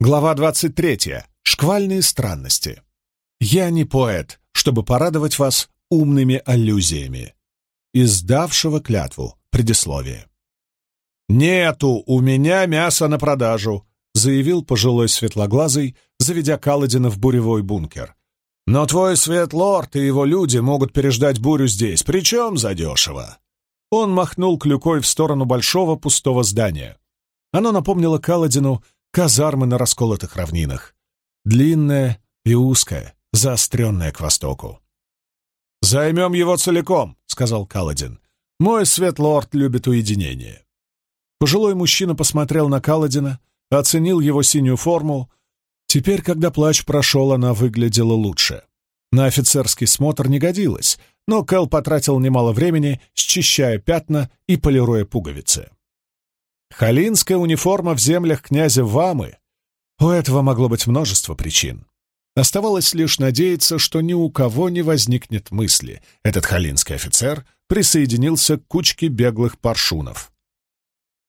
Глава 23. Шквальные странности. Я не поэт, чтобы порадовать вас умными аллюзиями. Издавшего клятву. Предисловие. «Нету у меня мяса на продажу», — заявил пожилой светлоглазый, заведя Каладина в буревой бункер. «Но твой светлорд и его люди могут переждать бурю здесь, причем задешево». Он махнул клюкой в сторону большого пустого здания. Оно напомнило Каладину казармы на расколотых равнинах. Длинная и узкая, заостренная к востоку. «Займем его целиком», — сказал Каладин. «Мой светлорд любит уединение». Пожилой мужчина посмотрел на Каладина, оценил его синюю форму. Теперь, когда плач прошел, она выглядела лучше. На офицерский смотр не годилась, но Кэл потратил немало времени, счищая пятна и полируя пуговицы. Халинская униформа в землях князя Вамы. У этого могло быть множество причин. Оставалось лишь надеяться, что ни у кого не возникнет мысли. Этот халинский офицер присоединился к кучке беглых паршунов.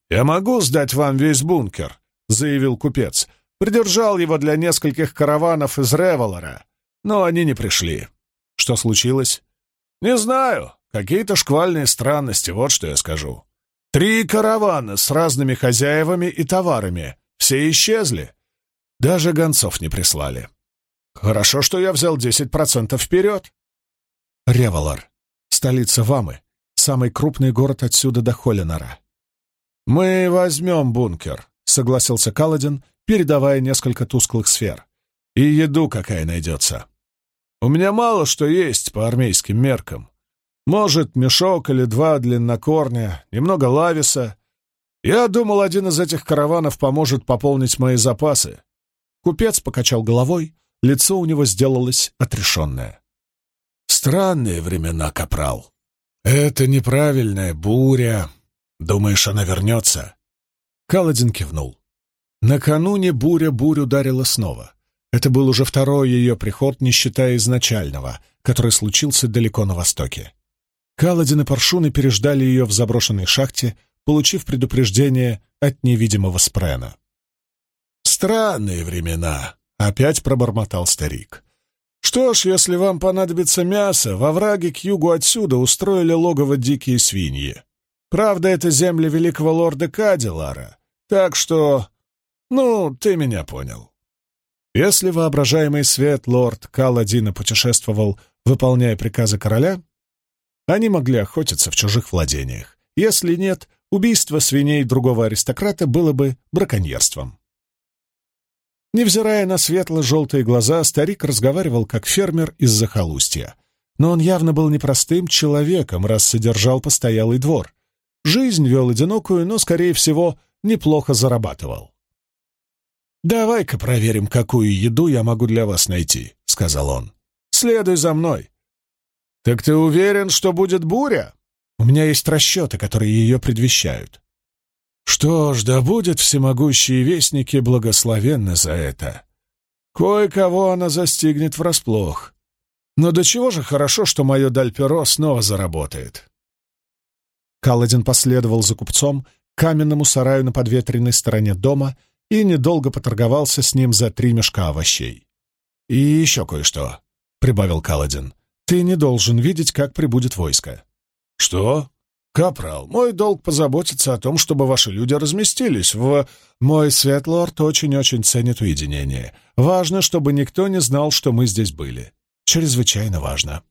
«Я могу сдать вам весь бункер», — заявил купец. «Придержал его для нескольких караванов из Револора, но они не пришли». «Что случилось?» «Не знаю. Какие-то шквальные странности, вот что я скажу. Три каравана с разными хозяевами и товарами. Все исчезли. Даже гонцов не прислали. Хорошо, что я взял 10% вперед. Револар, столица Вамы, самый крупный город отсюда до Холинора. «Мы возьмем бункер», — согласился Каладин, передавая несколько тусклых сфер. «И еду какая найдется. У меня мало что есть по армейским меркам. Может, мешок или два длиннокорня, немного лависа. Я думал, один из этих караванов поможет пополнить мои запасы. Купец покачал головой, лицо у него сделалось отрешенное. Странные времена, капрал. Это неправильная буря. Думаешь, она вернется? Каладин кивнул. Накануне буря бурь ударила снова. Это был уже второй ее приход, не считая изначального, который случился далеко на востоке. Каладин и Паршуны переждали ее в заброшенной шахте, получив предупреждение от невидимого спрена. «Странные времена», — опять пробормотал старик. «Что ж, если вам понадобится мясо, во враге к югу отсюда устроили логово дикие свиньи. Правда, это земли великого лорда Кадилара, так что... Ну, ты меня понял». Если воображаемый свет лорд Каладина путешествовал, выполняя приказы короля, они могли охотиться в чужих владениях. Если нет, убийство свиней другого аристократа было бы браконьерством. Невзирая на светло-желтые глаза, старик разговаривал как фермер из захолустья. Но он явно был непростым человеком, раз содержал постоялый двор. Жизнь вел одинокую, но, скорее всего, неплохо зарабатывал. «Давай-ка проверим, какую еду я могу для вас найти», — сказал он. «Следуй за мной. «Так ты уверен, что будет буря?» «У меня есть расчеты, которые ее предвещают». «Что ж, да будет всемогущие вестники благословенны за это. Кое-кого она застигнет врасплох. Но до чего же хорошо, что мое Дальперо снова заработает». Каладин последовал за купцом к каменному сараю на подветренной стороне дома и недолго поторговался с ним за три мешка овощей. «И еще кое-что», — прибавил Каладин. Ты не должен видеть, как прибудет войско». «Что?» «Капрал, мой долг позаботиться о том, чтобы ваши люди разместились в... Мой светлорд очень-очень ценит уединение. Важно, чтобы никто не знал, что мы здесь были. Чрезвычайно важно».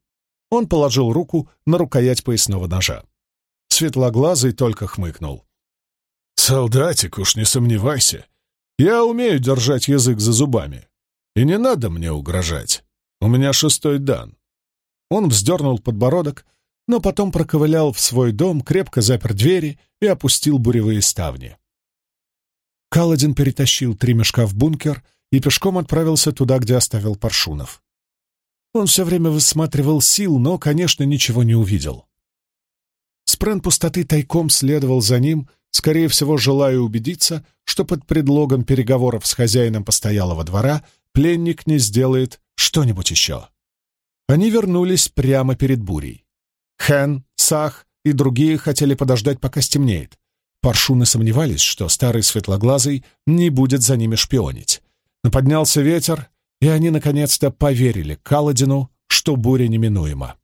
Он положил руку на рукоять поясного ножа. Светлоглазый только хмыкнул. «Солдатик, уж не сомневайся. Я умею держать язык за зубами. И не надо мне угрожать. У меня шестой дан. Он вздернул подбородок, но потом проковылял в свой дом, крепко запер двери и опустил буревые ставни. Каладин перетащил три мешка в бункер и пешком отправился туда, где оставил Паршунов. Он все время высматривал сил, но, конечно, ничего не увидел. Спрен пустоты тайком следовал за ним, скорее всего, желая убедиться, что под предлогом переговоров с хозяином постоялого двора пленник не сделает что-нибудь еще. Они вернулись прямо перед бурей. Хэн, Сах и другие хотели подождать, пока стемнеет. Паршуны сомневались, что старый светлоглазый не будет за ними шпионить. но поднялся ветер, и они наконец-то поверили Каладину, что буря неминуема.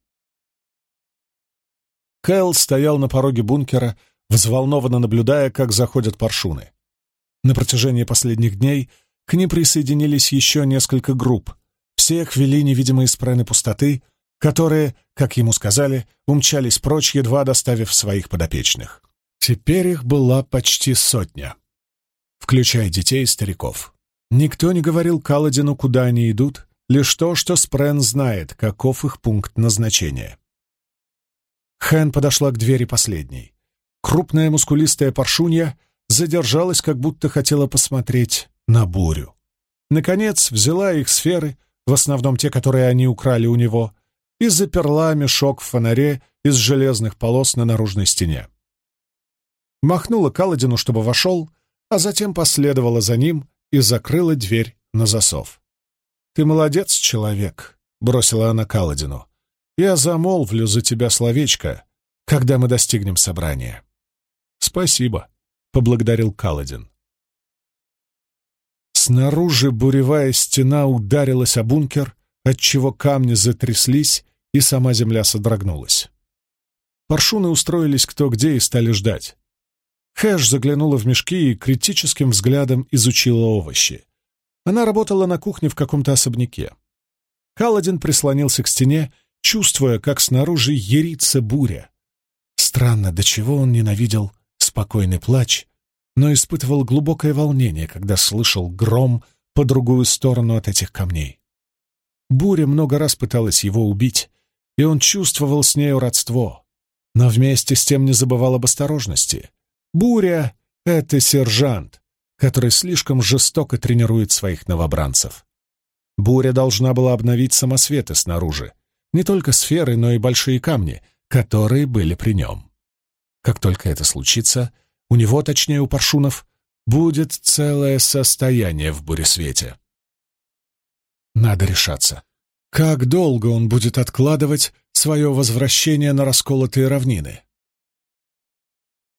Кэл стоял на пороге бункера, взволнованно наблюдая, как заходят паршуны. На протяжении последних дней к ним присоединились еще несколько групп. Всех вели невидимые спрены пустоты, которые, как ему сказали, умчались прочь, едва доставив своих подопечных. Теперь их была почти сотня, включая детей и стариков. Никто не говорил Каладину, куда они идут, лишь то, что Спрен знает, каков их пункт назначения. Хэн подошла к двери последней. Крупная мускулистая паршунья задержалась, как будто хотела посмотреть на бурю. Наконец взяла их сферы, в основном те, которые они украли у него, и заперла мешок в фонаре из железных полос на наружной стене. Махнула Каладину, чтобы вошел, а затем последовала за ним и закрыла дверь на засов. «Ты молодец, человек», — бросила она Каладину. «Я замолвлю за тебя словечко, когда мы достигнем собрания». «Спасибо», — поблагодарил Каладин. Снаружи буревая стена ударилась о бункер, отчего камни затряслись, и сама земля содрогнулась. Паршуны устроились кто где и стали ждать. Хэш заглянула в мешки и критическим взглядом изучила овощи. Она работала на кухне в каком-то особняке. Каладин прислонился к стене, чувствуя, как снаружи ерится буря. Странно, до чего он ненавидел спокойный плач, но испытывал глубокое волнение, когда слышал гром по другую сторону от этих камней. Буря много раз пыталась его убить, и он чувствовал с нею родство, но вместе с тем не забывал об осторожности. Буря — это сержант, который слишком жестоко тренирует своих новобранцев. Буря должна была обновить самосветы снаружи, не только сферы, но и большие камни, которые были при нем. Как только это случится, у него, точнее у паршунов, будет целое состояние в буресвете. Надо решаться. Как долго он будет откладывать свое возвращение на расколотые равнины?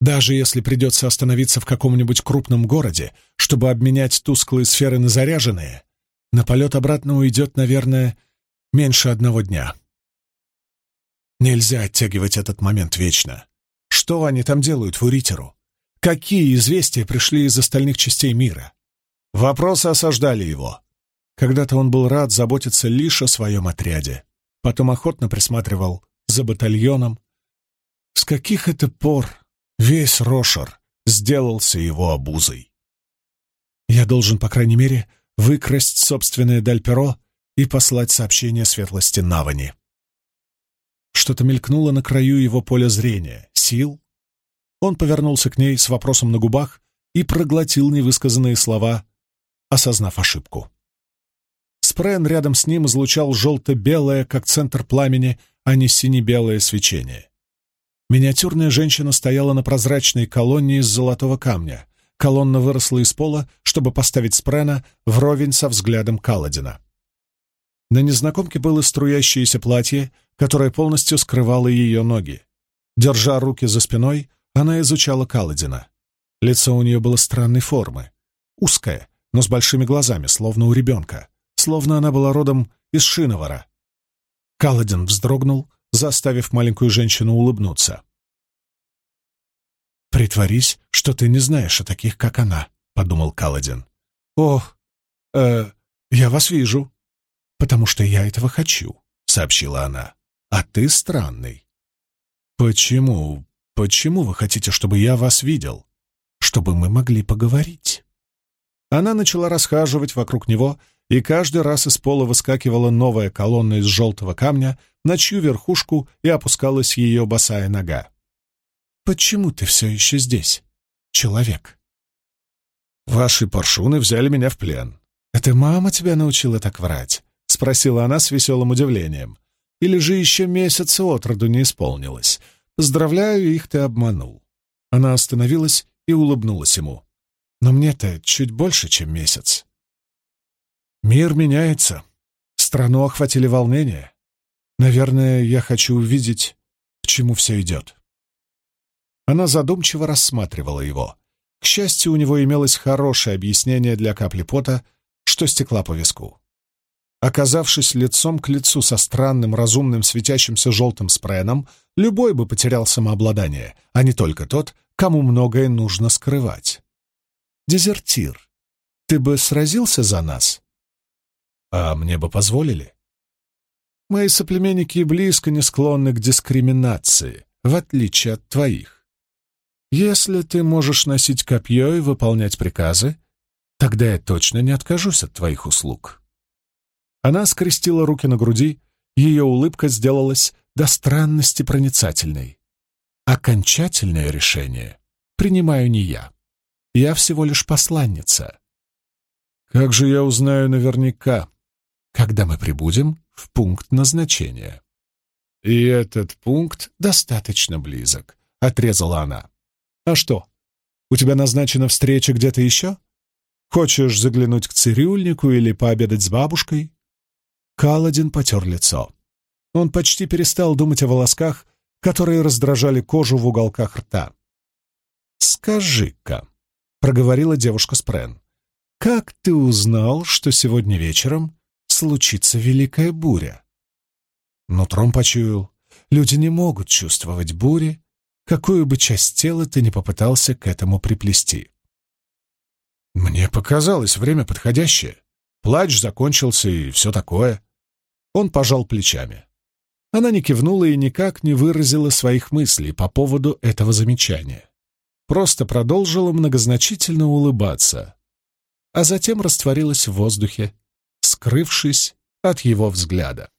Даже если придется остановиться в каком-нибудь крупном городе, чтобы обменять тусклые сферы на заряженные, на полет обратно уйдет, наверное, меньше одного дня. Нельзя оттягивать этот момент вечно. Что они там делают в Уритеру? Какие известия пришли из остальных частей мира? Вопросы осаждали его. Когда-то он был рад заботиться лишь о своем отряде. Потом охотно присматривал за батальоном. С каких это пор Весь Рошер сделался его обузой. Я должен, по крайней мере, выкрасть собственное Дальперо и послать сообщение светлости Навани. Что-то мелькнуло на краю его поля зрения. Сил? Он повернулся к ней с вопросом на губах и проглотил невысказанные слова, осознав ошибку. Спрен рядом с ним излучал желто-белое, как центр пламени, а не сине-белое свечение. Миниатюрная женщина стояла на прозрачной колонне из золотого камня. Колонна выросла из пола, чтобы поставить Спрена вровень со взглядом Каладина. На незнакомке было струящееся платье, которое полностью скрывало ее ноги. Держа руки за спиной, она изучала Каладина. Лицо у нее было странной формы. Узкое, но с большими глазами, словно у ребенка. Словно она была родом из Шиновара. Каладин вздрогнул, заставив маленькую женщину улыбнуться. «Притворись, что ты не знаешь о таких, как она», — подумал Каладин. «О, э, я вас вижу». «Потому что я этого хочу», — сообщила она. «А ты странный». «Почему? Почему вы хотите, чтобы я вас видел? Чтобы мы могли поговорить?» Она начала расхаживать вокруг него, и каждый раз из пола выскакивала новая колонна из желтого камня, на чью верхушку и опускалась ее босая нога. «Почему ты все еще здесь, человек?» «Ваши паршуны взяли меня в плен». «Это мама тебя научила так врать?» — спросила она с веселым удивлением. «Или же еще месяца от роду не исполнилось? Поздравляю, их ты обманул». Она остановилась и улыбнулась ему. «Но мне-то чуть больше, чем месяц». Мир меняется. Страну охватили волнения. Наверное, я хочу увидеть, к чему все идет. Она задумчиво рассматривала его. К счастью, у него имелось хорошее объяснение для капли пота, что стекла по виску. Оказавшись лицом к лицу со странным, разумным, светящимся желтым спреном, любой бы потерял самообладание, а не только тот, кому многое нужно скрывать. «Дезертир, ты бы сразился за нас?» «А мне бы позволили?» «Мои соплеменники близко не склонны к дискриминации, в отличие от твоих. Если ты можешь носить копье и выполнять приказы, тогда я точно не откажусь от твоих услуг». Она скрестила руки на груди, ее улыбка сделалась до странности проницательной. Окончательное решение принимаю не я. Я всего лишь посланница. Как же я узнаю наверняка, когда мы прибудем в пункт назначения? И этот пункт достаточно близок, — отрезала она. А что, у тебя назначена встреча где-то еще? Хочешь заглянуть к цирюльнику или пообедать с бабушкой? Каладин потер лицо. Он почти перестал думать о волосках, которые раздражали кожу в уголках рта. «Скажи-ка», — проговорила девушка Спрен, — «как ты узнал, что сегодня вечером случится великая буря?» Нутром почуял. Люди не могут чувствовать бури, какую бы часть тела ты не попытался к этому приплести. Мне показалось время подходящее. Плач закончился и все такое. Он пожал плечами. Она не кивнула и никак не выразила своих мыслей по поводу этого замечания. Просто продолжила многозначительно улыбаться, а затем растворилась в воздухе, скрывшись от его взгляда.